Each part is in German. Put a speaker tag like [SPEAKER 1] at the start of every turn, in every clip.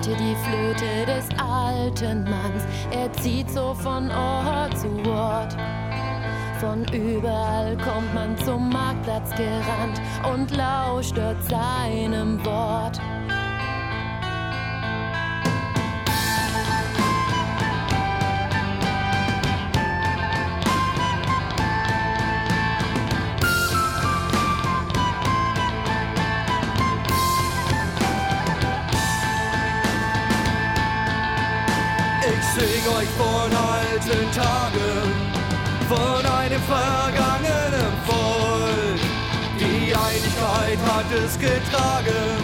[SPEAKER 1] hörte die Flöte des alten Manns. Er zieht so von Ort zu Ort. Von überall kommt man zum Marktplatz gerannt und lauscht dort seinem Wort.
[SPEAKER 2] Sing euch von alten Tagen, von einem vergangenen Volk. Die Einigkeit hat es getragen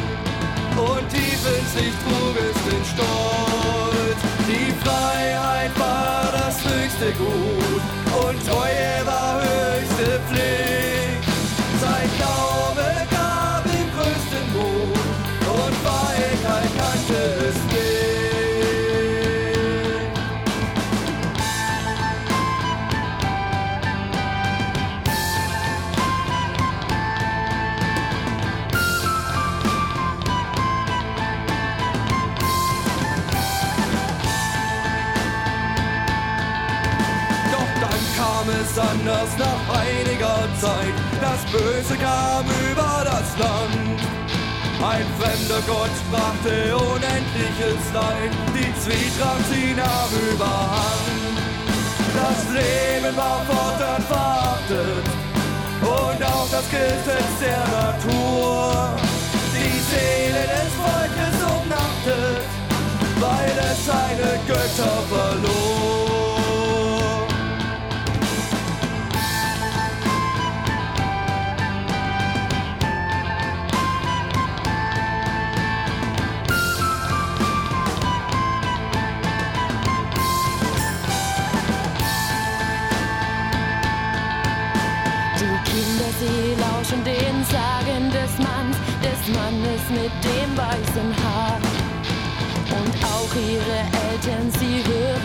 [SPEAKER 2] und tief in sich trug es den Stolz. Die Freiheit war das höchste Gut und Treue war höchste Pflicht. Sein Glaube gab den größten Mut und Freiheit es anders nach einiger Zeit. Das Böse kam über das Land. Ein fremder Gott brachte unendliches Leid, die Zwietracht sie nahm überhand. Das Leben war fortan verhaftet und auch das Gesetz der Natur. Die Seele des Volkes umnachtet, weil es seine Götter verlor.
[SPEAKER 1] Sagen des Manns, des Mannes mit dem weißen Haar. Und auch ihre Eltern, sie hören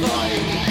[SPEAKER 2] fight.